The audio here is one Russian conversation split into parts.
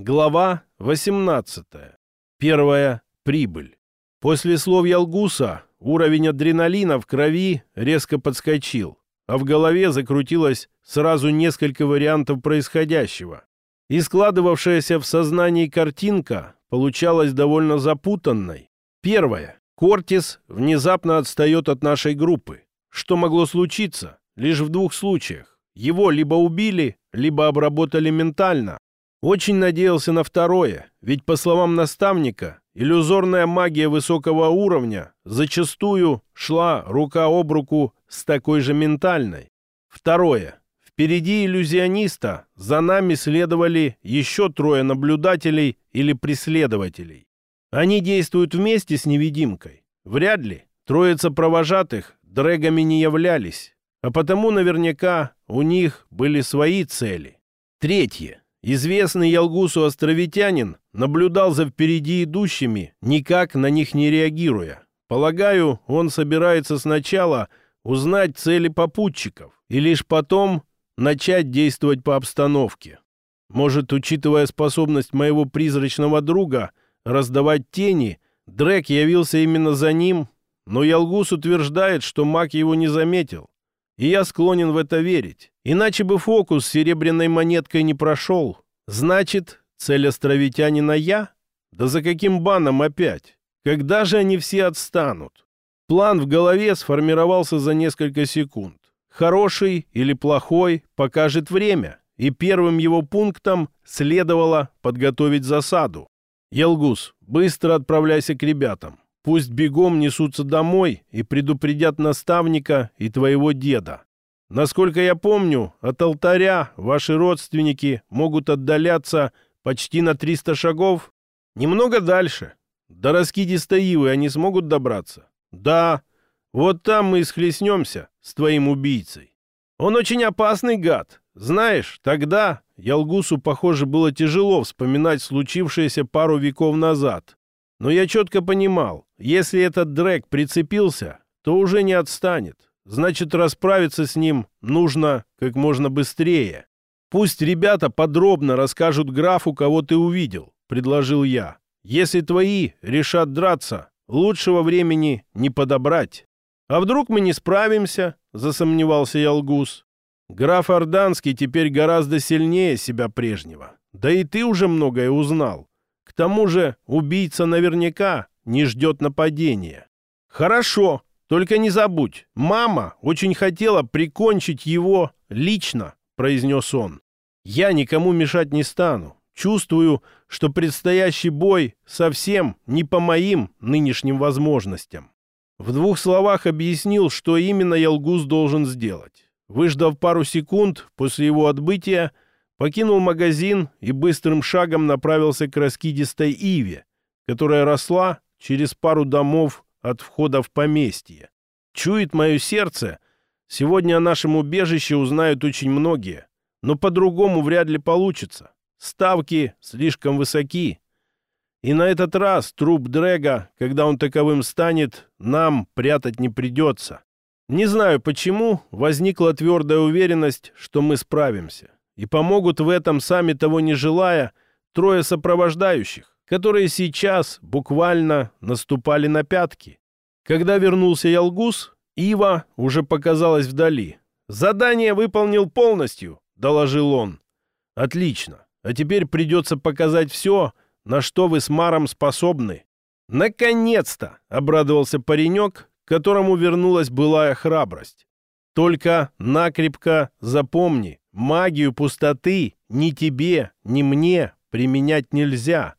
Глава 18. Первая прибыль. После слов Ялгуса уровень адреналина в крови резко подскочил, а в голове закрутилось сразу несколько вариантов происходящего. И складывавшаяся в сознании картинка получалась довольно запутанной. Первое. Кортис внезапно отстает от нашей группы. Что могло случиться? Лишь в двух случаях. Его либо убили, либо обработали ментально, очень надеялся на второе, ведь, по словам наставника, иллюзорная магия высокого уровня зачастую шла рука об руку с такой же ментальной. Второе. Впереди иллюзиониста за нами следовали еще трое наблюдателей или преследователей. Они действуют вместе с невидимкой. Вряд ли. Троица провожатых дрэгами не являлись, а потому наверняка у них были свои цели. Третье. Известный Ялгусу островитянин наблюдал за впереди идущими, никак на них не реагируя. Полагаю, он собирается сначала узнать цели попутчиков и лишь потом начать действовать по обстановке. Может, учитывая способность моего призрачного друга раздавать тени, Дрек явился именно за ним, но Ялгус утверждает, что маг его не заметил. И я склонен в это верить. Иначе бы фокус с серебряной монеткой не прошел. Значит, цель островитянина я? Да за каким баном опять? Когда же они все отстанут? План в голове сформировался за несколько секунд. Хороший или плохой покажет время, и первым его пунктом следовало подготовить засаду. Елгус, быстро отправляйся к ребятам. Пусть бегом несутся домой и предупредят наставника и твоего деда. Насколько я помню, от алтаря ваши родственники могут отдаляться почти на 300 шагов. Немного дальше. До раскидистой ивы они смогут добраться? Да. Вот там мы и схлестнемся с твоим убийцей. Он очень опасный гад. Знаешь, тогда Ялгусу, похоже, было тяжело вспоминать случившееся пару веков назад. Но я четко понимал, если этот Дрэк прицепился, то уже не отстанет. Значит, расправиться с ним нужно как можно быстрее. Пусть ребята подробно расскажут графу, кого ты увидел, предложил я. Если твои решат драться, лучшего времени не подобрать. А вдруг мы не справимся, засомневался Ялгус. Граф Орданский теперь гораздо сильнее себя прежнего. Да и ты уже многое узнал. К тому же убийца наверняка не ждет нападения. Хорошо, только не забудь, мама очень хотела прикончить его лично, произнес он. Я никому мешать не стану. Чувствую, что предстоящий бой совсем не по моим нынешним возможностям. В двух словах объяснил, что именно Ялгуз должен сделать. Выждав пару секунд после его отбытия, покинул магазин и быстрым шагом направился к раскидистой иве, которая росла через пару домов от входа в поместье. Чует мое сердце, сегодня о нашем убежище узнают очень многие, но по-другому вряд ли получится. Ставки слишком высоки. И на этот раз труп Дрэга, когда он таковым станет, нам прятать не придется. Не знаю почему, возникла твердая уверенность, что мы справимся. И помогут в этом, сами того не желая, трое сопровождающих, которые сейчас буквально наступали на пятки. Когда вернулся Ялгус, Ива уже показалась вдали. «Задание выполнил полностью», — доложил он. «Отлично. А теперь придется показать все, на что вы с Маром способны». «Наконец-то!» — обрадовался паренек, которому вернулась былая храбрость. «Только накрепко запомни, магию пустоты ни тебе, ни мне применять нельзя.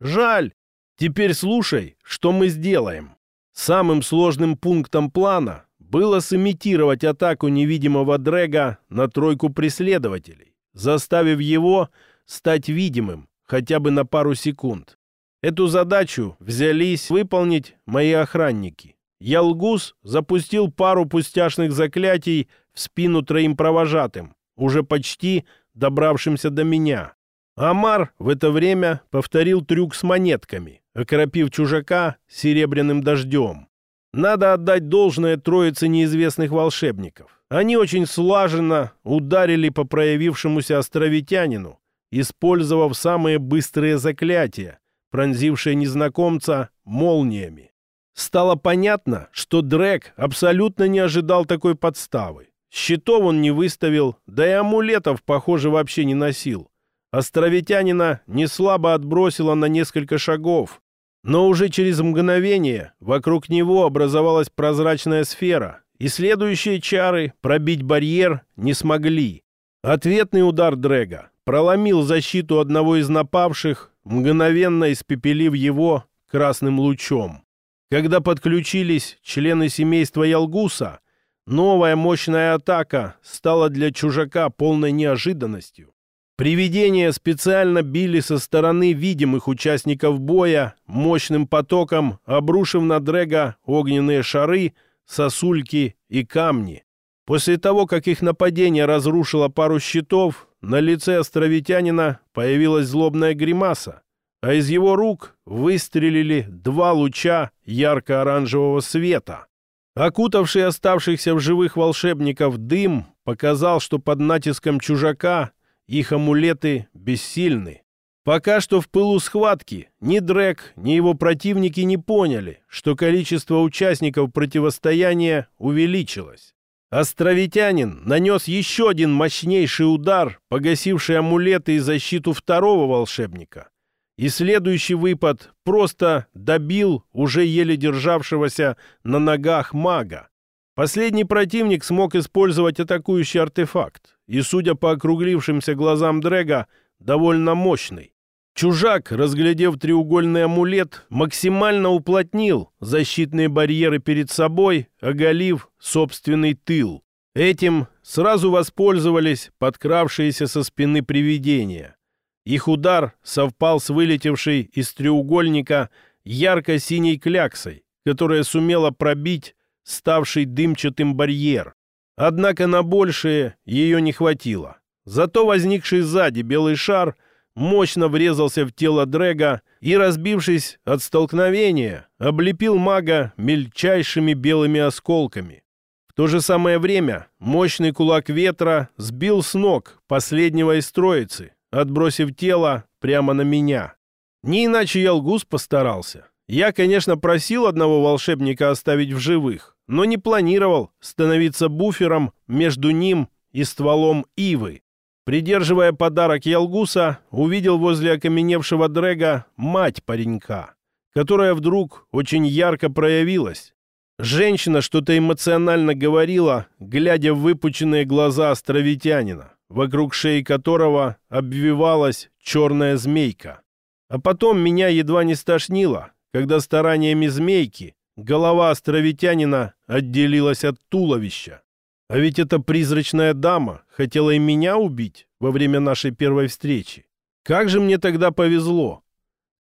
Жаль. Теперь слушай, что мы сделаем». Самым сложным пунктом плана было сымитировать атаку невидимого Дрэга на тройку преследователей, заставив его стать видимым хотя бы на пару секунд. Эту задачу взялись выполнить мои охранники. Ялгус запустил пару пустяшных заклятий в спину троим провожатым, уже почти добравшимся до меня. Амар в это время повторил трюк с монетками, окропив чужака серебряным дождем. Надо отдать должное троице неизвестных волшебников. Они очень слаженно ударили по проявившемуся островитянину использовав самые быстрые заклятия, пронзившие незнакомца молниями. Стало понятно, что Дрек абсолютно не ожидал такой подставы. Щитов он не выставил, да и амулетов, похоже, вообще не носил. Островитянина не слабо отбросило на несколько шагов, но уже через мгновение вокруг него образовалась прозрачная сфера, и следующие чары пробить барьер не смогли. Ответный удар Дрэга проломил защиту одного из напавших, мгновенно испепелив его красным лучом. Когда подключились члены семейства Ялгуса, новая мощная атака стала для чужака полной неожиданностью. Привидения специально били со стороны видимых участников боя, мощным потоком обрушив на Дрэга огненные шары, сосульки и камни. После того, как их нападение разрушило пару щитов, на лице островитянина появилась злобная гримаса, а из его рук выстрелили два луча ярко-оранжевого света. Окутавший оставшихся в живых волшебников дым показал, что под натиском чужака их амулеты бессильны. Пока что в пылу схватки ни Дрек, ни его противники не поняли, что количество участников противостояния увеличилось. Островитянин нанес еще один мощнейший удар, погасивший амулеты и защиту второго волшебника. И следующий выпад просто добил уже еле державшегося на ногах мага. Последний противник смог использовать атакующий артефакт, и, судя по округлившимся глазам Дрэга, довольно мощный. Чужак, разглядев треугольный амулет, максимально уплотнил защитные барьеры перед собой, оголив собственный тыл. Этим сразу воспользовались подкравшиеся со спины привидения. Их удар совпал с вылетевшей из треугольника ярко-синей кляксой, которая сумела пробить ставший дымчатым барьер. Однако на большее ее не хватило. Зато возникший сзади белый шар мощно врезался в тело Дрэга и, разбившись от столкновения, облепил мага мельчайшими белыми осколками. В то же самое время мощный кулак ветра сбил с ног последнего из троицы, отбросив тело прямо на меня. Не иначе Ялгус постарался. Я, конечно, просил одного волшебника оставить в живых, но не планировал становиться буфером между ним и стволом ивы. Придерживая подарок Ялгуса, увидел возле окаменевшего дрэга мать паренька, которая вдруг очень ярко проявилась. Женщина что-то эмоционально говорила, глядя в выпученные глаза островитянина, вокруг шеи которого обвивалась черная змейка. А потом меня едва не стошнило, когда стараниями змейки голова островитянина отделилась от туловища. А ведь эта призрачная дама хотела и меня убить во время нашей первой встречи. Как же мне тогда повезло.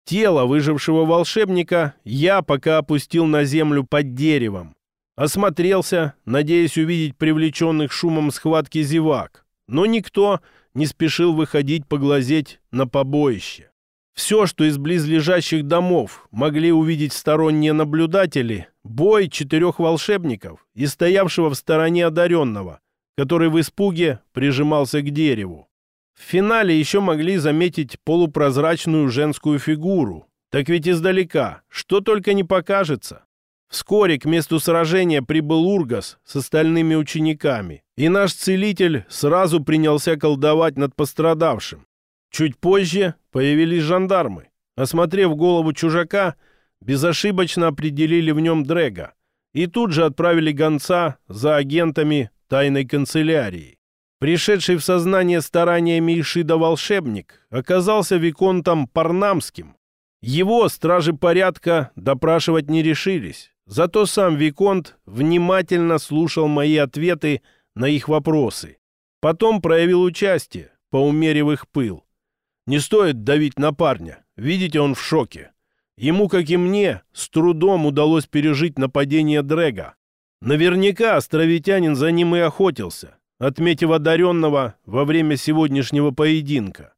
Тело выжившего волшебника я пока опустил на землю под деревом. Осмотрелся, надеясь увидеть привлеченных шумом схватки зевак. Но никто не спешил выходить поглазеть на побоище. Все, что из близлежащих домов могли увидеть сторонние наблюдатели, бой четырех волшебников и стоявшего в стороне одаренного, который в испуге прижимался к дереву. В финале еще могли заметить полупрозрачную женскую фигуру. Так ведь издалека, что только не покажется. Вскоре к месту сражения прибыл Ургас с остальными учениками, и наш целитель сразу принялся колдовать над пострадавшим. Чуть позже появились жандармы. Осмотрев голову чужака, безошибочно определили в нем Дрэга и тут же отправили гонца за агентами тайной канцелярии. Пришедший в сознание стараниями Ишида волшебник оказался Виконтом Парнамским. Его стражи порядка допрашивать не решились, зато сам Виконт внимательно слушал мои ответы на их вопросы. Потом проявил участие, поумерив их пыл. Не стоит давить на парня. Видите, он в шоке. Ему, как и мне, с трудом удалось пережить нападение Дрэга. Наверняка островитянин за ним и охотился, отметив одаренного во время сегодняшнего поединка.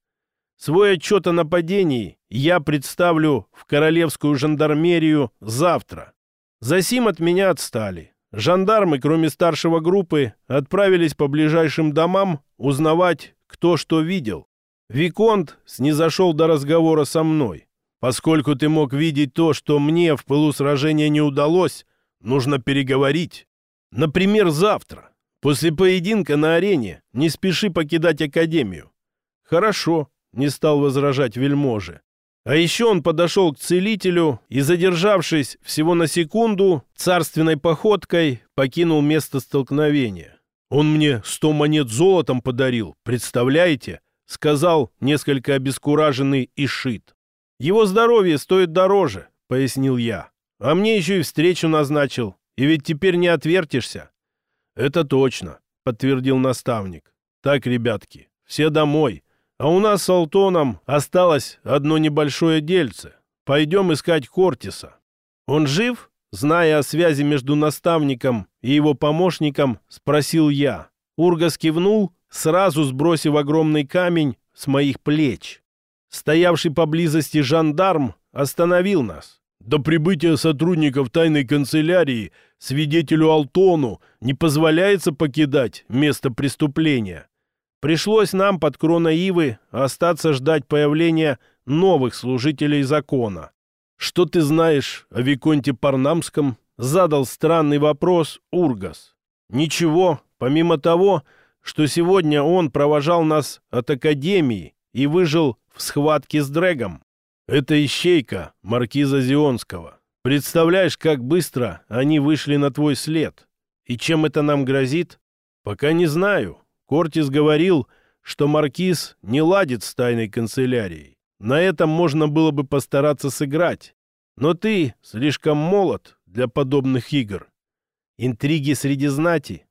Свой отчет о нападении я представлю в королевскую жандармерию завтра. Засим от меня отстали. Жандармы, кроме старшего группы, отправились по ближайшим домам узнавать, кто что видел. Виконт снизошел до разговора со мной. Поскольку ты мог видеть то, что мне в пылу сражения не удалось, нужно переговорить. Например, завтра. После поединка на арене не спеши покидать Академию. Хорошо, не стал возражать вельможи. А еще он подошел к целителю и, задержавшись всего на секунду, царственной походкой покинул место столкновения. «Он мне сто монет золотом подарил, представляете?» — сказал несколько обескураженный Ишит. «Его здоровье стоит дороже», — пояснил я. «А мне еще и встречу назначил, и ведь теперь не отвертишься». «Это точно», — подтвердил наставник. «Так, ребятки, все домой. А у нас с Алтоном осталось одно небольшое дельце. Пойдем искать Кортиса. Он жив?» Зная о связи между наставником и его помощником, спросил я. Ургас кивнул, сразу сбросив огромный камень с моих плеч. Стоявший поблизости жандарм остановил нас. До прибытия сотрудников тайной канцелярии свидетелю Алтону не позволяется покидать место преступления. Пришлось нам под кроной Ивы остаться ждать появления новых служителей закона. «Что ты знаешь о Виконте Парнамском?» — задал странный вопрос Ургас. «Ничего, помимо того, что сегодня он провожал нас от Академии и выжил в схватке с Дрэгом. Это ищейка маркиза Зионского. Представляешь, как быстро они вышли на твой след? И чем это нам грозит? Пока не знаю. Кортис говорил, что маркиз не ладит с тайной канцелярией. На этом можно было бы постараться сыграть. Но ты слишком молод для подобных игр. Интриги среди знати.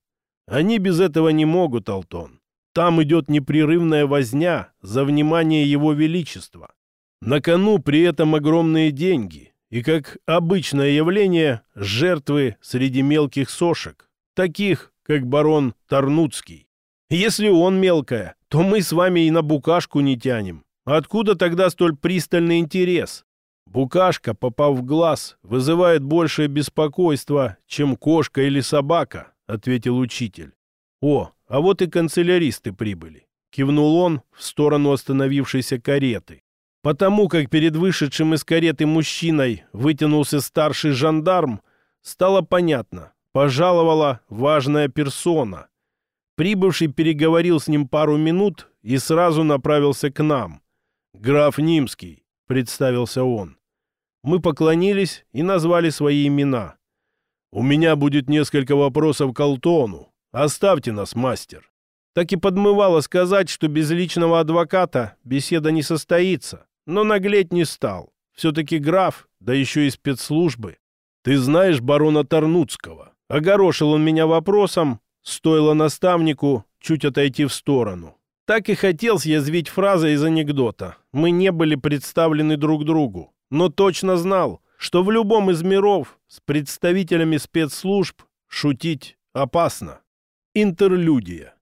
Они без этого не могут, Алтон. Там идет непрерывная возня за внимание его величества. На кону при этом огромные деньги. И, как обычное явление, жертвы среди мелких сошек, таких, как барон Тарнуцкий. Если он мелкая, то мы с вами и на букашку не тянем. Откуда тогда столь пристальный интерес? Букашка, попав в глаз, вызывает большее беспокойство, чем кошка или собака, ответил учитель. О, а вот и канцеляристы прибыли. Кивнул он в сторону остановившейся кареты. Потому как перед вышедшим из кареты мужчиной вытянулся старший жандарм, стало понятно, пожаловала важная персона — Прибывший переговорил с ним пару минут и сразу направился к нам. «Граф Нимский», — представился он. Мы поклонились и назвали свои имена. «У меня будет несколько вопросов к Алтону. Оставьте нас, мастер». Так и подмывало сказать, что без личного адвоката беседа не состоится, но наглеть не стал. Все-таки граф, да еще и спецслужбы. «Ты знаешь барона Тарнуцкого?» Огорошил он меня вопросом, Стоило наставнику чуть отойти в сторону. Так и хотел съязвить фраза из анекдота. Мы не были представлены друг другу, но точно знал, что в любом из миров с представителями спецслужб шутить опасно. Интерлюдия.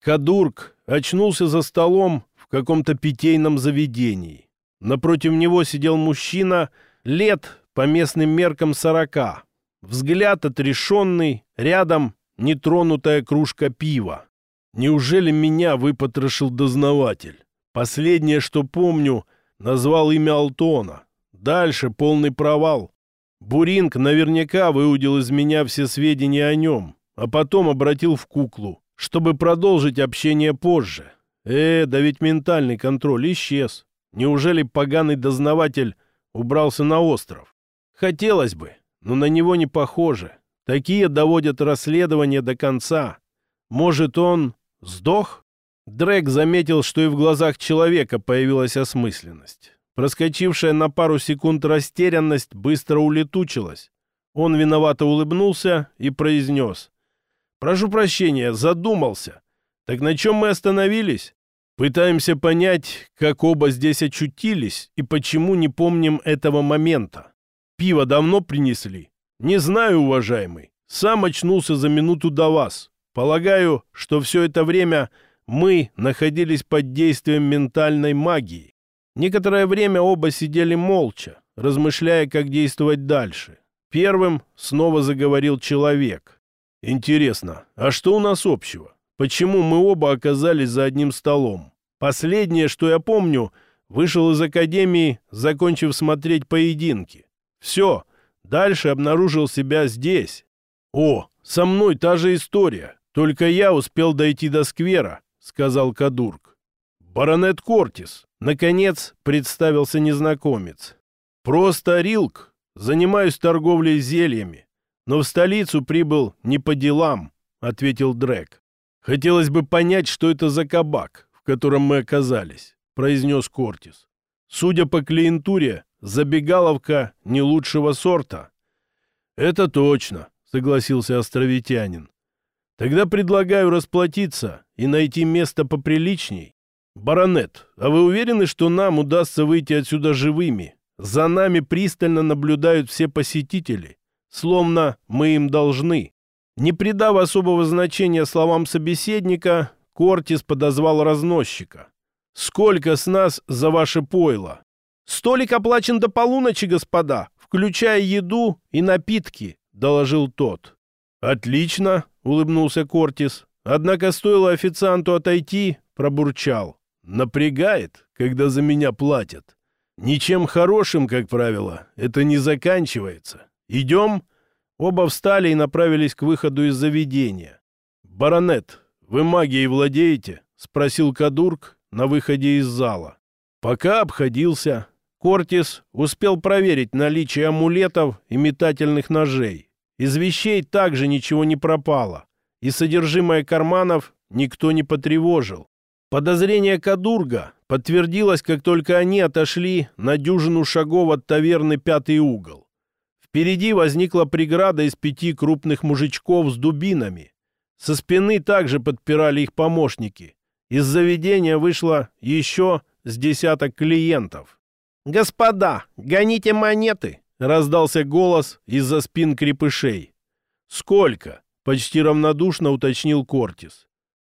Кадурк очнулся за столом в каком-то питейном заведении. Напротив него сидел мужчина лет по местным меркам сорока. Взгляд отрешенный, рядом нетронутая кружка пива. Неужели меня выпотрошил дознаватель? Последнее, что помню, назвал имя Алтона. Дальше полный провал. Буринг наверняка выудил из меня все сведения о нем, а потом обратил в куклу, чтобы продолжить общение позже. Э, да ведь ментальный контроль исчез. Неужели поганый дознаватель убрался на остров? Хотелось бы, но на него не похоже. Такие доводят расследование до конца. Может, он сдох? Дрек заметил, что и в глазах человека появилась осмысленность. Проскочившая на пару секунд растерянность быстро улетучилась. Он виновато улыбнулся и произнес. «Прошу прощения, задумался. Так на чем мы остановились? Пытаемся понять, как оба здесь очутились и почему не помним этого момента. Пиво давно принесли?» «Не знаю, уважаемый. Сам очнулся за минуту до вас. Полагаю, что все это время мы находились под действием ментальной магии. Некоторое время оба сидели молча, размышляя, как действовать дальше. Первым снова заговорил человек. «Интересно, а что у нас общего? Почему мы оба оказались за одним столом? Последнее, что я помню, вышел из академии, закончив смотреть поединки. Все, дальше обнаружил себя здесь. О, со мной та же история, только я успел дойти до сквера, сказал Кадурк. Баронет Кортис, наконец, представился незнакомец. Просто Рилк, занимаюсь торговлей зельями, но в столицу прибыл не по делам, ответил Дрек. Хотелось бы понять, что это за кабак, в котором мы оказались, произнес Кортис. Судя по клиентуре, забегаловка не лучшего сорта. Это точно, согласился островитянин. Тогда предлагаю расплатиться и найти место поприличней. Баронет, а вы уверены, что нам удастся выйти отсюда живыми? За нами пристально наблюдают все посетители, словно мы им должны. Не придав особого значения словам собеседника, Кортис подозвал разносчика. «Сколько с нас за ваше пойло?» «Столик оплачен до полуночи, господа, включая еду и напитки», — доложил тот. «Отлично», — улыбнулся Кортис. Однако стоило официанту отойти, пробурчал. «Напрягает, когда за меня платят. Ничем хорошим, как правило, это не заканчивается. Идем?» Оба встали и направились к выходу из заведения. «Баронет, вы магией владеете?» — спросил Кадурк на выходе из зала. Пока обходился. Кортис успел проверить наличие амулетов и метательных ножей. Из вещей также ничего не пропало, и содержимое карманов никто не потревожил. Подозрение Кадурга подтвердилось, как только они отошли на дюжину шагов от таверны «Пятый угол». Впереди возникла преграда из пяти крупных мужичков с дубинами. Со спины также подпирали их помощники. Из заведения вышло еще с десяток клиентов. «Господа, гоните монеты!» — раздался голос из-за спин крепышей. «Сколько?» — почти равнодушно уточнил Кортис.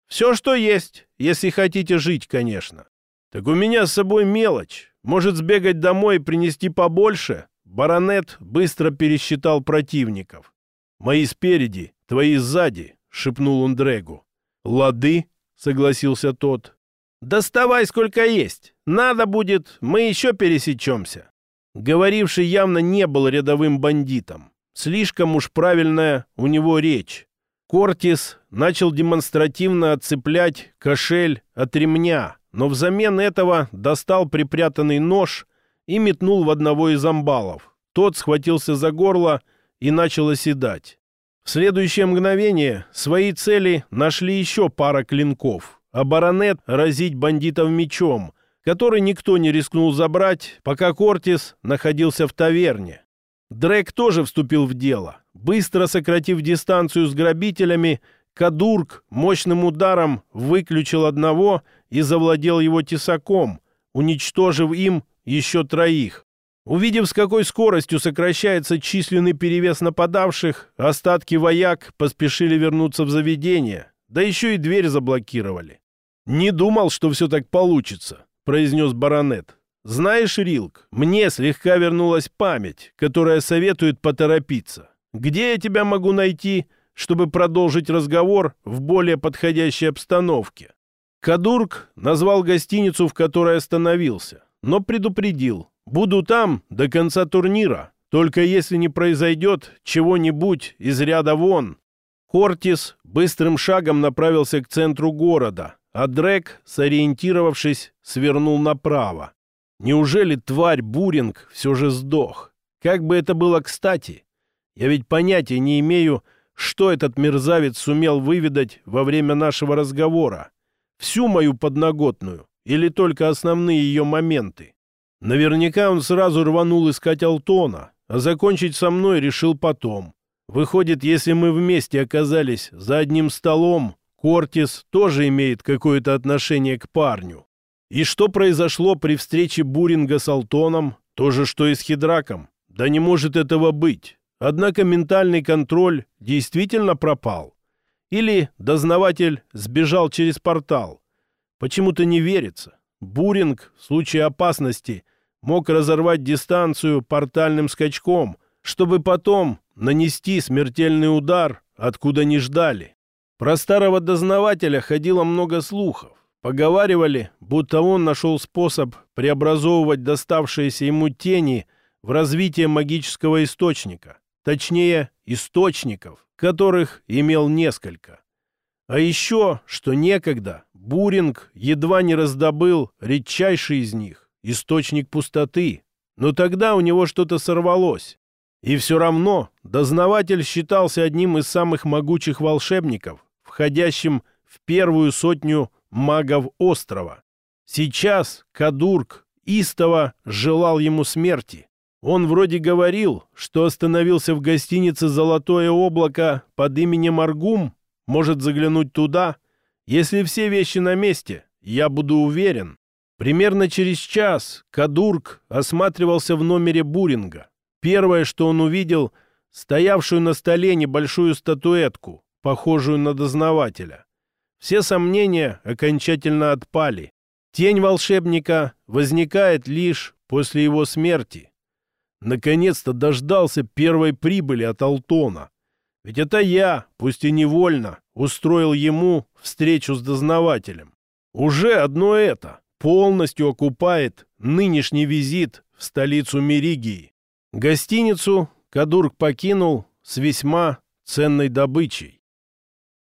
«Все, что есть, если хотите жить, конечно». «Так у меня с собой мелочь. Может, сбегать домой и принести побольше?» Баронет быстро пересчитал противников. «Мои спереди, твои сзади», — шепнул он Дрегу. «Лады», — согласился тот. «Доставай сколько есть. Надо будет, мы еще пересечемся». Говоривший явно не был рядовым бандитом. Слишком уж правильная у него речь. Кортис начал демонстративно отцеплять кошель от ремня, но взамен этого достал припрятанный нож и метнул в одного из амбалов. Тот схватился за горло и начал оседать. В следующее мгновение свои цели нашли еще пара клинков, а баронет разить бандитов мечом, который никто не рискнул забрать, пока Кортис находился в таверне. Дрек тоже вступил в дело. Быстро сократив дистанцию с грабителями, Кадурк мощным ударом выключил одного и завладел его тесаком, уничтожив им еще троих. Увидев, с какой скоростью сокращается численный перевес нападавших, остатки вояк поспешили вернуться в заведение, да еще и дверь заблокировали. «Не думал, что все так получится», — произнес баронет. «Знаешь, Рилк, мне слегка вернулась память, которая советует поторопиться. Где я тебя могу найти, чтобы продолжить разговор в более подходящей обстановке?» Кадурк назвал гостиницу, в которой остановился но предупредил. «Буду там до конца турнира, только если не произойдет чего-нибудь из ряда вон». Кортис быстрым шагом направился к центру города, а Дрек, сориентировавшись, свернул направо. Неужели тварь Буринг все же сдох? Как бы это было кстати? Я ведь понятия не имею, что этот мерзавец сумел выведать во время нашего разговора. Всю мою подноготную или только основные ее моменты. Наверняка он сразу рванул искать Алтона, а закончить со мной решил потом. Выходит, если мы вместе оказались за одним столом, Кортис тоже имеет какое-то отношение к парню. И что произошло при встрече Буринга с Алтоном? То же, что и с Хидраком. Да не может этого быть. Однако ментальный контроль действительно пропал. Или дознаватель сбежал через портал. Почему-то не верится. Буринг в случае опасности мог разорвать дистанцию портальным скачком, чтобы потом нанести смертельный удар, откуда не ждали. Про старого дознавателя ходило много слухов. Поговаривали, будто он нашел способ преобразовывать доставшиеся ему тени в развитие магического источника, точнее, источников, которых имел несколько. А еще, что некогда Буринг едва не раздобыл редчайший из них, источник пустоты, но тогда у него что-то сорвалось. И все равно дознаватель считался одним из самых могучих волшебников, входящим в первую сотню магов острова. Сейчас Кадурк истово желал ему смерти. Он вроде говорил, что остановился в гостинице «Золотое облако» под именем Аргум, может заглянуть туда. Если все вещи на месте, я буду уверен. Примерно через час Кадурк осматривался в номере Буринга. Первое, что он увидел, стоявшую на столе небольшую статуэтку, похожую на дознавателя. Все сомнения окончательно отпали. Тень волшебника возникает лишь после его смерти. Наконец-то дождался первой прибыли от Алтона. Ведь это я, пусть и невольно, устроил ему встречу с дознавателем. Уже одно это полностью окупает нынешний визит в столицу Меригии. Гостиницу Кадурк покинул с весьма ценной добычей.